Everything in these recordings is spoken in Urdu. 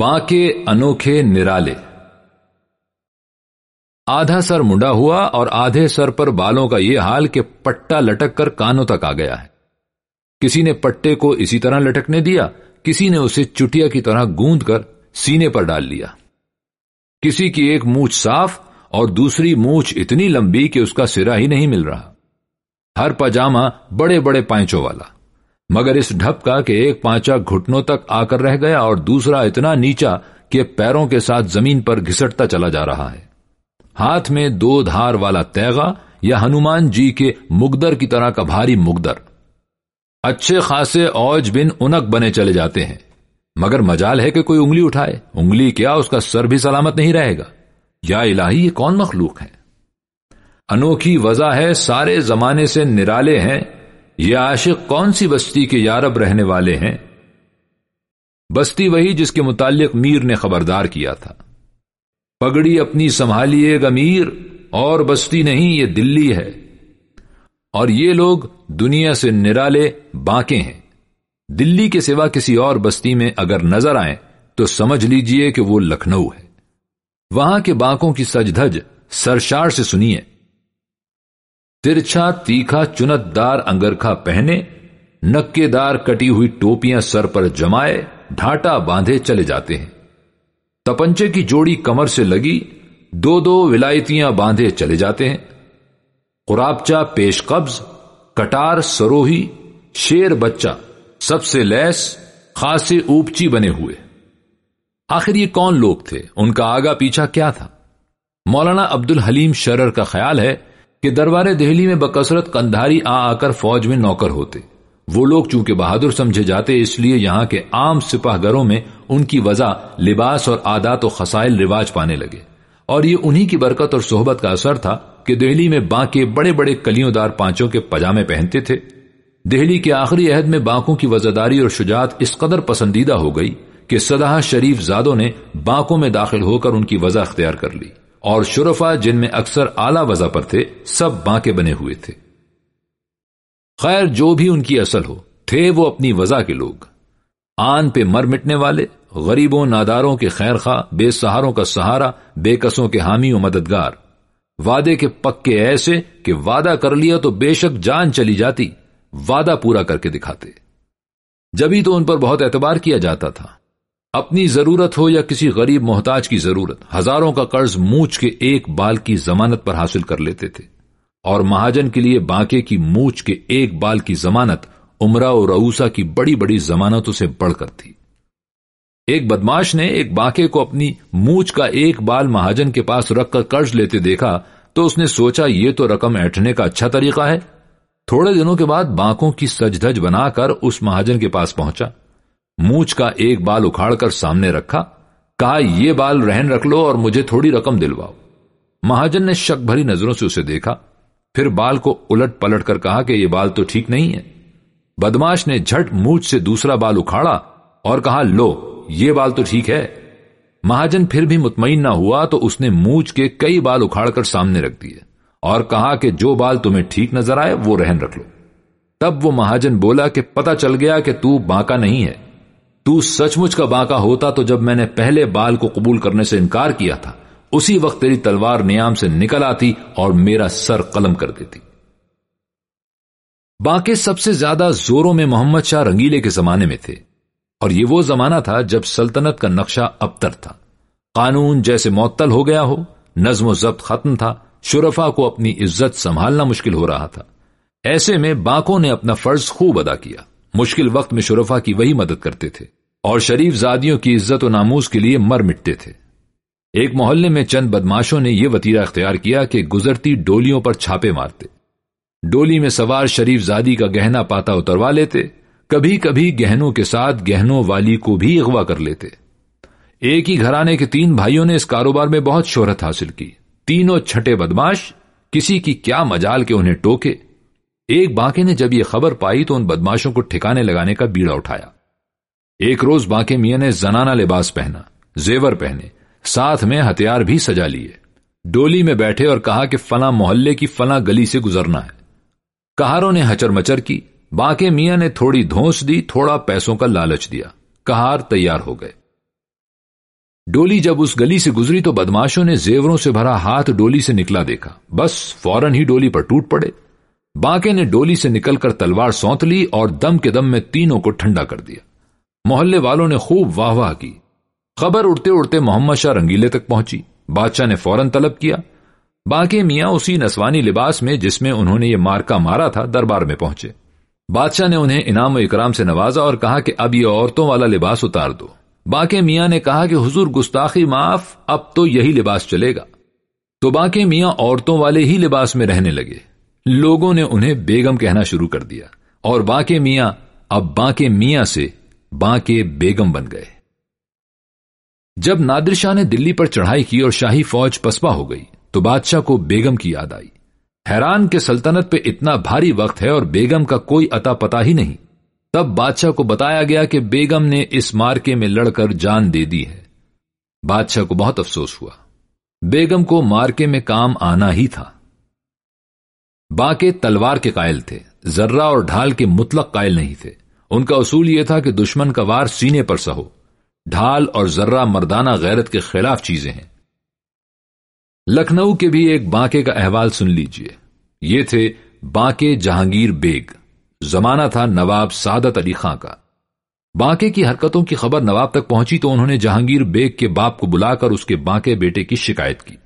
باقے انوکھے نرالے۔ آدھا سر منڈا ہوا اور آدھے سر پر بالوں کا یہ حال کہ پٹا لٹک کر کانوں تک آ گیا ہے۔ کسی نے پٹے کو اسی طرح لٹکنے دیا، کسی نے اسے چٹیا کی طرح گوند کر سینے پر ڈال لیا۔ کسی کی ایک مونچھ صاف اور دوسری مونچھ اتنی لمبی کہ اس کا سرا ہی نہیں مل رہا۔ ہر پاجامہ بڑے بڑے پائچوں والا۔ مگر اس ڈھپ کا کہ ایک پانچا گھٹنوں تک آ کر رہ گیا اور دوسرا اتنا نیچا کہ پیروں کے ساتھ زمین پر گھسٹتا چلا جا رہا ہے۔ ہاتھ میں دو دھار والا تیغا یا ہنومان جی کے مگدر کی طرح کا بھاری مگدر اچھے خاصے اوج بن انک بنے چلے جاتے ہیں۔ مگر مجال ہے کہ کوئی انگلی اٹھائے۔ انگلی کیا اس کا سر بھی سلامت نہیں رہے گا۔ یا الہی، یہ کون مخلوق ہے؟ انوکھی وضع ہے، سارے زمانے سے نرالے ہیں۔ یہ عاشق کون سی بستی کے یارب رہنے والے ہیں؟ بستی وہی جس کے متعلق میر نے خبردار کیا تھا۔ پگڑی اپنی سنبھالیے گا میر اور بستی نہیں، یہ دلی ہے۔ اور یہ لوگ دنیا سے نرالے باقے ہیں۔ دلی کے سوا کسی اور بستی میں اگر نظر آئیں، تو سمجھ لیجیے کہ وہ لکھنؤ ہے۔ وہاں کے باقوں کی سج دھج سرشار سے سنیے۔ ترچھا تیکھا چنت دار انگرکھا پہنے، نکے دار کٹی ہوئی ٹوپیاں سر پر جمائے ڈھاٹا باندھے چلے جاتے ہیں۔ تپنچے کی جوڑی کمر سے لگی، دو دو ولایتیاں باندھے چلے جاتے ہیں۔ قرابچہ پیش قبض، کٹار سروہی، شیر بچہ، سب سے لیس، خاصے اوپچی بنے ہوئے۔ آخر یہ کون لوگ تھے؟ ان کا آگا پیچھا کیا تھا؟ مولانا عبد الحلیم شرر کا خیال ہے کہ دربار دہلی میں بکثرت کندھاری آ آ کر فوج میں نوکر ہوتے۔ وہ لوگ چونکہ بہادر سمجھے جاتے، اس لیے یہاں کے عام سپاہ گھروں میں ان کی وضع، لباس اور عادات و خسائل رواج پانے لگے۔ اور یہ انہی کی برکت اور صحبت کا اثر تھا کہ دہلی میں بانکے بڑے بڑے کلیوں دار پانچوں کے پجامے پہنتے تھے۔ دہلی کے آخری عہد میں بانکوں کی وزاداری اور شجاعت اس قدر پسندیدہ ہو گئی کہ سدہ شریف زادوں نے بانکوں میں داخل ہو کر ان کی وضع اختیار کر لی۔ اور شرفا جن میں اکثر اعلی وضع پر تھے، سب بانکے بنے ہوئے تھے۔ خیر، جو بھی ان کی اصل ہو، تھے وہ اپنی وضع کے لوگ۔ آن پہ مر مٹنے والے، غریبوں، ناداروں کے خیر خواہ بے سہاروں کا سہارا، بے قصوں کے حامی و مددگار۔ وعدے کے پکے ایسے کہ وعدہ کر لیا تو بے شک جان چلی جاتی، وعدہ پورا کر کے دکھاتے۔ جبھی تو ان پر بہت اعتبار کیا جاتا تھا۔ اپنی ضرورت ہو یا کسی غریب محتاج کی ضرورت، ہزاروں کا قرض موچ کے ایک بال کی ضمانت پر حاصل کر لیتے تھے۔ اور مہاجن کے لیے بانکے کی موچ کے ایک بال کی ضمانت عمرہ اور روسا کی بڑی بڑی ضمانتوں سے بڑھ کر تھی۔ ایک بدماش نے ایک باقے کو اپنی مونچ کا ایک بال مہاجن کے پاس رکھ کر قرض لیتے دیکھا تو اس نے سوچا، یہ تو رقم ایٹھنے کا اچھا طریقہ ہے۔ تھوڑے دنوں کے بعد بانکوں کی سج دھج بنا کر اس مہاجن کے پاس پہنچا۔ مونچ کا ایک بال اکھاڑ کر سامنے رکھا، کہا، یہ بال رہن رکھ لو اور مجھے تھوڑی رقم دلواؤ۔ مہاجن نے شک بھری نظروں سے اسے دیکھا، پھر بال کو الٹ پلٹ کر کہا کہ یہ بال تو ٹھیک نہیں ہے۔ بدماش نے جھٹ مونچ سے دوسرا بال اکھاڑا اور کہا، لو، یہ بال تو ٹھیک ہے۔ مہاجن پھر بھی مطمئن نہ ہوا تو اس نے مونچ کے کئی بال اکھاڑ کر سامنے رکھ دیے اور کہا کہ جو بال تمہیں ٹھیک نظر آئے وہ رہن رکھ لو۔ تب وہ مہاجن بولا کہ پتا چل گیا کہ تو باقا نہیں ہے۔ تو سچ مچ کا باقا ہوتا تو جب میں نے پہلے بال کو قبول کرنے سے انکار کیا تھا، اسی وقت تیری تلوار نیام سے نکل آتی اور میرا سر قلم کر دیتی۔ باقی سب سے زیادہ زوروں میں محمد شاہ رنگیلے کے زمانے میں تھے، اور یہ وہ زمانہ تھا جب سلطنت کا نقشہ ابتر تھا۔ قانون جیسے معطل ہو گیا ہو، نظم و ضبط ختم تھا شرفا کو اپنی عزت سنبھالنا مشکل ہو رہا تھا۔ ایسے میں باقوں نے اپنا فرض خوب ادا کیا۔ مشکل وقت میں شرفا کی وہی مدد کرتے تھے اور شریف زادیوں کی عزت و ناموز کے لیے مر مٹتے تھے۔ ایک محلے میں چند بدماشوں نے یہ وطیرہ اختیار کیا کہ گزرتی ڈولیوں پر چھاپے مارتے۔ ڈولی میں سوار شریف زادی کا گہنا پاتا اتروا لیتے کبھی کبھی گہنوں کے ساتھ گہنوں والی کو بھی اغوا کر لیتے۔ ایک ہی گھرانے کے تین بھائیوں نے اس کاروبار میں بہت شہرت حاصل کی۔ تینوں چھٹے بدماش کسی کی کیا مجال کے انہیں ٹوکے۔ ایک باقی نے جب یہ خبر پائی تو ان بدماشوں کو ٹھکانے لگانے کا بیڑا اٹھایا۔ ایک روز باقی میاں نے زنانہ لباس پہنا، زیور پہنے، ساتھ میں ہتھیار بھی سجا لیے۔ ڈولی میں بیٹھے اور کہا کہ فلاں محلے کی فلاں گلی سے گزرنا ہے۔ کہاروں نے ہچر مچر کی باقی میاں نے تھوڑی دھونس دی، تھوڑا پیسوں کا لالچ دیا۔ کہار تیار ہو گئے۔ ڈولی جب اس گلی سے گزری تو بدماشوں نے زیوروں سے بھرا ہاتھ ڈولی سے نکلا دیکھا۔ بس فوراً ہی ڈولی پر ٹوٹ پڑے۔ باقے نے ڈولی سے نکل کر تلوار سونت لی اور دم کے دم میں تینوں کو ٹھنڈا کر دیا۔ محلے والوں نے خوب واہ واہ کی۔ خبر اڑتے اڑتے محمد شاہ رنگیلے تک پہنچی۔ بادشاہ نے فوراً طلب کیا۔ باقی میاں اسی نسوانی لباس میں جس میں انہوں نے یہ مارکا مارا تھا دربار میں پہنچے۔ بادشاہ نے انہیں انعام و اکرام سے نوازا اور کہا کہ اب یہ عورتوں والا لباس اتار دو۔ باقی میاں نے کہا کہ حضور گستاخی معاف، اب تو یہی لباس چلے گا۔ تو باقی میاں عورتوں والے ہی لباس میں رہنے لگے۔ لوگوں نے انہیں بیگم کہنا شروع کر دیا اور باقی میاں، اب باقی میاں سے باقی بیگم بن گئے۔ جب نادر شاہ نے دلی پر چڑھائی کی اور شاہی فوج پسپا ہو گئی تو بادشاہ کو بیگم کی یاد آئی۔ حیران کے سلطنت پہ اتنا بھاری وقت ہے اور بیگم کا کوئی اتا پتا ہی نہیں۔ تب بادشاہ کو بتایا گیا کہ بیگم نے اس مارکے میں لڑ کر جان دے دی ہے۔ بادشاہ کو بہت افسوس ہوا۔ بیگم کو مارکے میں کام آنا ہی تھا۔ باقی تلوار کے قائل تھے، ذرہ اور ڈھال کے مطلق قائل نہیں تھے۔ ان کا اصول یہ تھا کہ دشمن کا وار سینے پر سہو۔ ڈھال اور ذرہ مردانہ غیرت کے خلاف چیزیں ہیں۔ لکھنؤ کے بھی ایک بانکے کا احوال سن لیجیے۔ یہ تھے بانکے جہانگیر بیگ۔ زمانہ تھا نواب سعادت علی خان کا۔ بانکے کی حرکتوں کی خبر نواب تک پہنچی تو انہوں نے جہانگیر بیگ کے باپ کو بلا کر اس کے بانکے بیٹے کی شکایت کی۔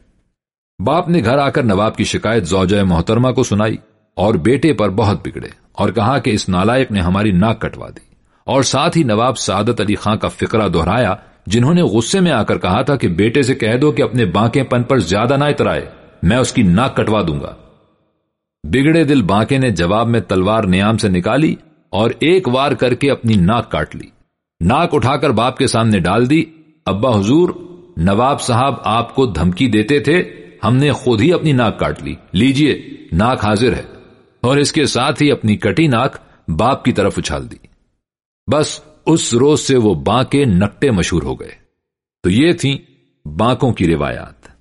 باپ نے گھر آ کر نواب کی شکایت زوجہ محترمہ کو سنائی اور بیٹے پر بہت بگڑے اور کہا کہ اس نالائق نے ہماری ناک کٹوا دی اور ساتھ ہی نواب سعادت علی خان کا فکرہ دہرایا جنہوں نے غصے میں آ کر کہا تھا کہ بیٹے سے کہہ دو کہ اپنے بانکے پن پر زیادہ نہ اترائے، میں اس کی ناک کٹوا دوں گا۔ بگڑے دل بانکے نے جواب میں تلوار نیام سے نکالی اور ایک وار کر کے اپنی ناک کاٹ لی۔ ناک اٹھا کر باپ کے سامنے ڈال دی، ابا حضور، نواب صاحب آپ کو دھمکی دیتے تھے ہم نے خود ہی اپنی ناک کاٹ لی۔ لیجیے، ناک حاضر ہے۔ اور اس کے ساتھ ہی اپنی کٹی ناک باپ کی طرف اچھال دی۔ بس اس روز سے وہ بانکے نکٹے مشہور ہو گئے۔ تو یہ تھیں بانکوں کی روایات۔